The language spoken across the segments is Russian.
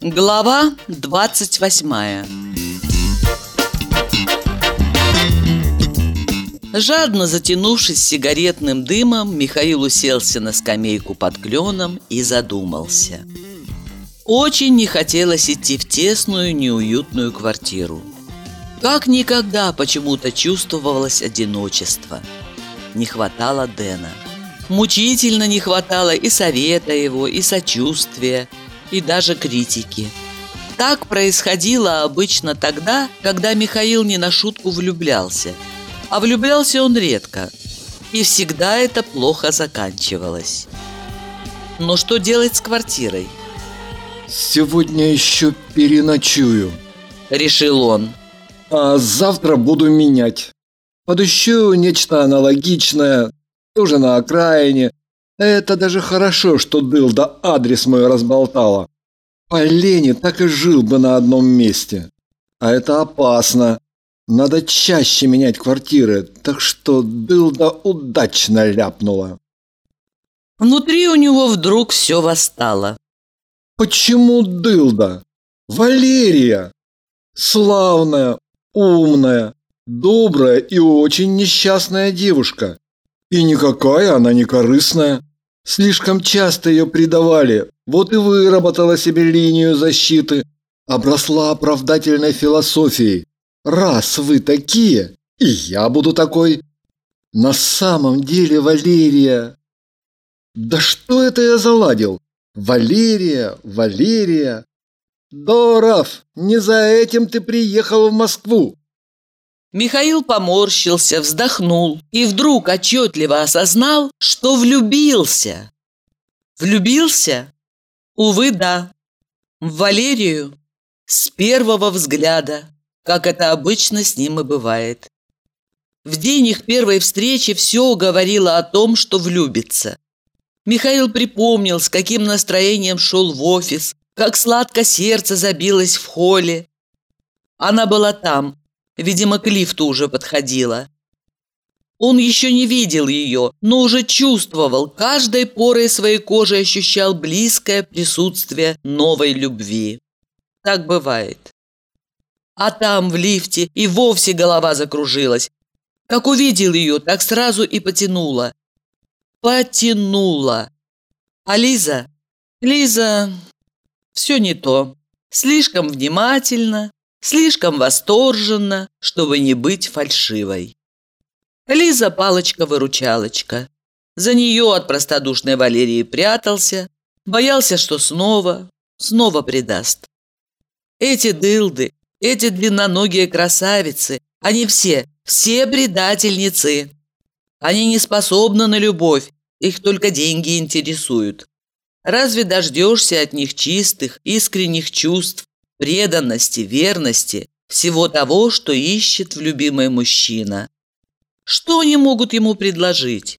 Глава 28 Жадно затянувшись сигаретным дымом, Михаил уселся на скамейку под кленом и задумался. Очень не хотелось идти в тесную, неуютную квартиру. Как никогда почему-то чувствовалось одиночество. Не хватало Дэна. Мучительно не хватало и совета его, и сочувствия, и даже критики. Так происходило обычно тогда, когда Михаил не на шутку влюблялся. А влюблялся он редко. И всегда это плохо заканчивалось. Но что делать с квартирой? «Сегодня еще переночую», – решил он. «А завтра буду менять. Подыщу нечто аналогичное, тоже на окраине, это даже хорошо, что Дылда адрес мой разболтала. По лени так и жил бы на одном месте. А это опасно. Надо чаще менять квартиры, так что Дылда удачно ляпнула. Внутри у него вдруг все восстало. Почему Дылда? Валерия! Славная, умная, добрая и очень несчастная девушка. И никакая она не корыстная. Слишком часто ее предавали, вот и выработала себе линию защиты, обросла оправдательной философией. Раз вы такие, и я буду такой. На самом деле Валерия... Да что это я заладил? Валерия, Валерия... Доров, не за этим ты приехал в Москву. Михаил поморщился, вздохнул и вдруг отчетливо осознал, что влюбился. Влюбился? Увы, да. В Валерию с первого взгляда, как это обычно с ним и бывает. В день их первой встречи все говорило о том, что влюбится. Михаил припомнил, с каким настроением шел в офис, как сладко сердце забилось в холле. Она была там, Видимо, к лифту уже подходила. Он еще не видел ее, но уже чувствовал, каждой порой своей кожи ощущал близкое присутствие новой любви. Так бывает. А там, в лифте, и вовсе голова закружилась. Как увидел ее, так сразу и потянула. Потянула. А Лиза? Лиза... Все не то. Слишком внимательно, слишком восторженно, чтобы не быть фальшивой. Лиза палочка-выручалочка. За нее от простодушной Валерии прятался, боялся, что снова, снова предаст. Эти дылды, эти длинноногие красавицы, они все, все предательницы. Они не способны на любовь, их только деньги интересуют. Разве дождешься от них чистых, искренних чувств, преданности, верности, всего того, что ищет в любимый мужчина. Что они могут ему предложить?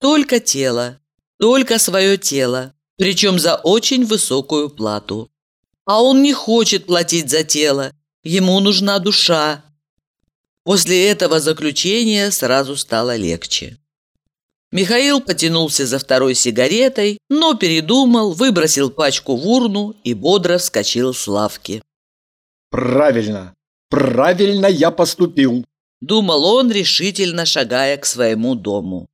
Только тело, только свое тело, причем за очень высокую плату. А он не хочет платить за тело, ему нужна душа. После этого заключения сразу стало легче. Михаил потянулся за второй сигаретой, но передумал, выбросил пачку в урну и бодро вскочил с лавки. «Правильно! Правильно я поступил!» Думал он, решительно шагая к своему дому.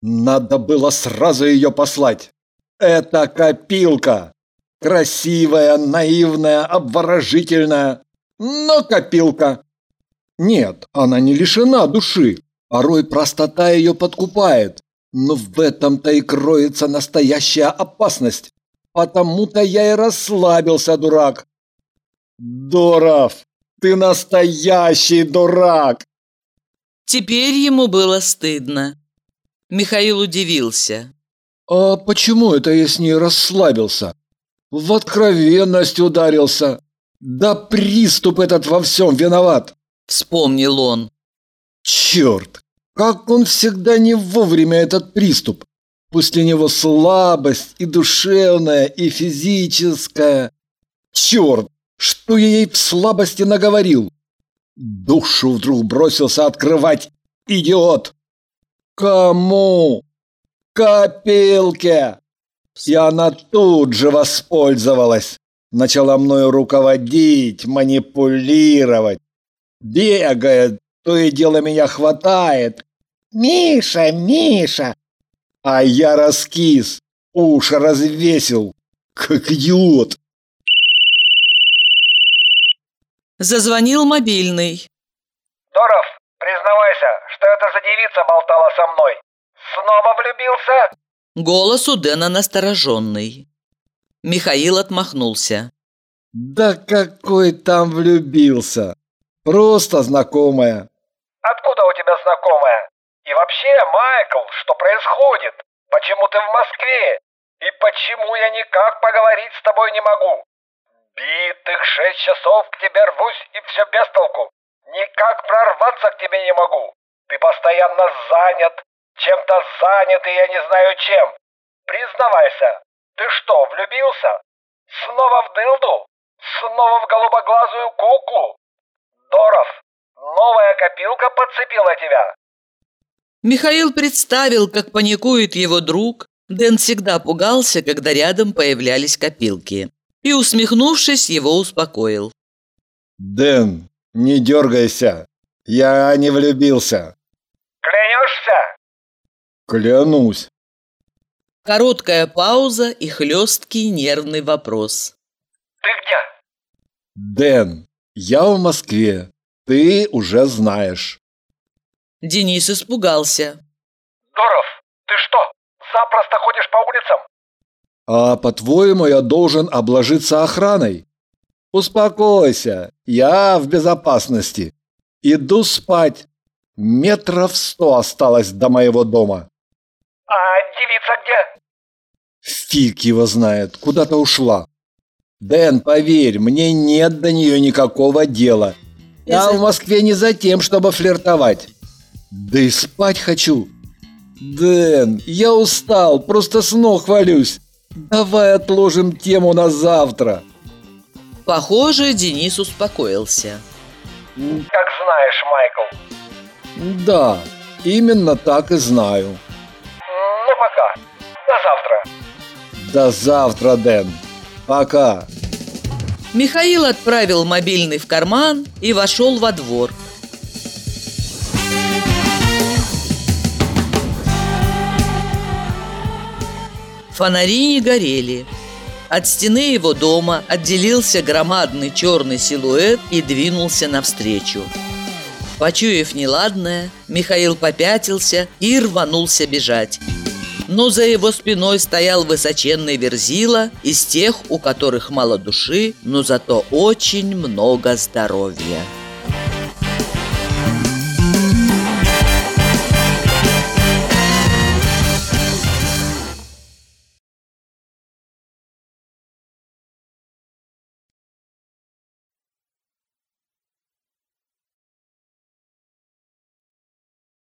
«Надо было сразу ее послать! Это копилка! Красивая, наивная, обворожительная, но копилка!» Нет, она не лишена души, Порой простота ее подкупает, но в этом-то и кроется настоящая опасность. Потому-то я и расслабился, дурак. Доров, ты настоящий дурак. Теперь ему было стыдно. Михаил удивился. А почему это я с ней расслабился? В откровенность ударился. Да приступ этот во всем виноват. Вспомнил он. Черт! Как он всегда не вовремя этот приступ! После него слабость и душевная, и физическая. Черт! Что я ей в слабости наговорил? Душу вдруг бросился открывать. Идиот! Кому? Копилке! И она тут же воспользовалась. Начала мною руководить, манипулировать. Бегает, то и дело меня хватает. «Миша, Миша!» А я раскис, уши развесил, как идиот. Зазвонил мобильный. Доров, признавайся, что это за девица болтала со мной? Снова влюбился? Голос у Дэна настороженный. Михаил отмахнулся. Да какой там влюбился? Просто знакомая. Откуда у тебя знакомая? И вообще, Майкл, что происходит? Почему ты в Москве? И почему я никак поговорить с тобой не могу? Битых шесть часов к тебе рвусь, и все без толку. Никак прорваться к тебе не могу. Ты постоянно занят, чем-то занят, и я не знаю чем. Признавайся, ты что, влюбился? Снова в дылду? Снова в голубоглазую куклу? Доров, новая копилка подцепила тебя. Михаил представил, как паникует его друг. Дэн всегда пугался, когда рядом появлялись копилки и, усмехнувшись, его успокоил. «Дэн, не дергайся, я не влюбился». «Клянешься?» «Клянусь». Короткая пауза и хлесткий нервный вопрос. «Ты где?» «Дэн, я в Москве, ты уже знаешь». Денис испугался. «Доров, ты что, запросто ходишь по улицам?» А по-твоему, я должен обложиться охраной? Успокойся, я в безопасности. Иду спать. Метров сто осталось до моего дома. А девица где? Фиг его знает, куда-то ушла. Дэн, поверь, мне нет до нее никакого дела. Я в Москве не за тем, чтобы флиртовать. Да и спать хочу. Дэн, я устал, просто с ног валюсь. Давай отложим тему на завтра. Похоже, Денис успокоился. Как знаешь, Майкл. Да, именно так и знаю. Ну, пока. До завтра. До завтра, Дэн. Пока. Михаил отправил мобильный в карман и вошел во двор. Фонари не горели. От стены его дома отделился громадный черный силуэт и двинулся навстречу. Почуяв неладное, Михаил попятился и рванулся бежать. Но за его спиной стоял высоченный верзила из тех, у которых мало души, но зато очень много здоровья.